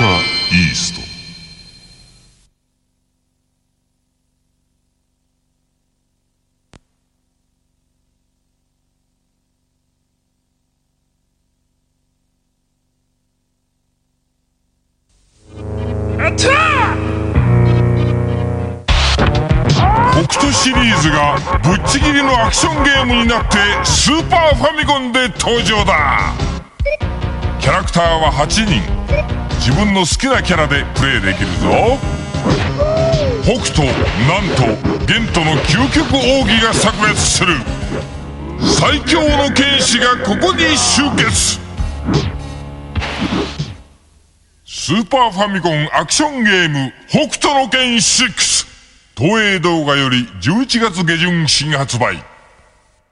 イースト北斗シリーズがぶっちぎりのアクションゲームになってスーパーファミコンで登場だ。キャラクターは8人。自分の好きなキャラでプレイできるぞ。北斗なんと玄斗の究極奥義が炸裂する。最強の剣士がここに集結。スーパーファミコンアクションゲーム北斗の剣6東映動画より11月下旬新発売。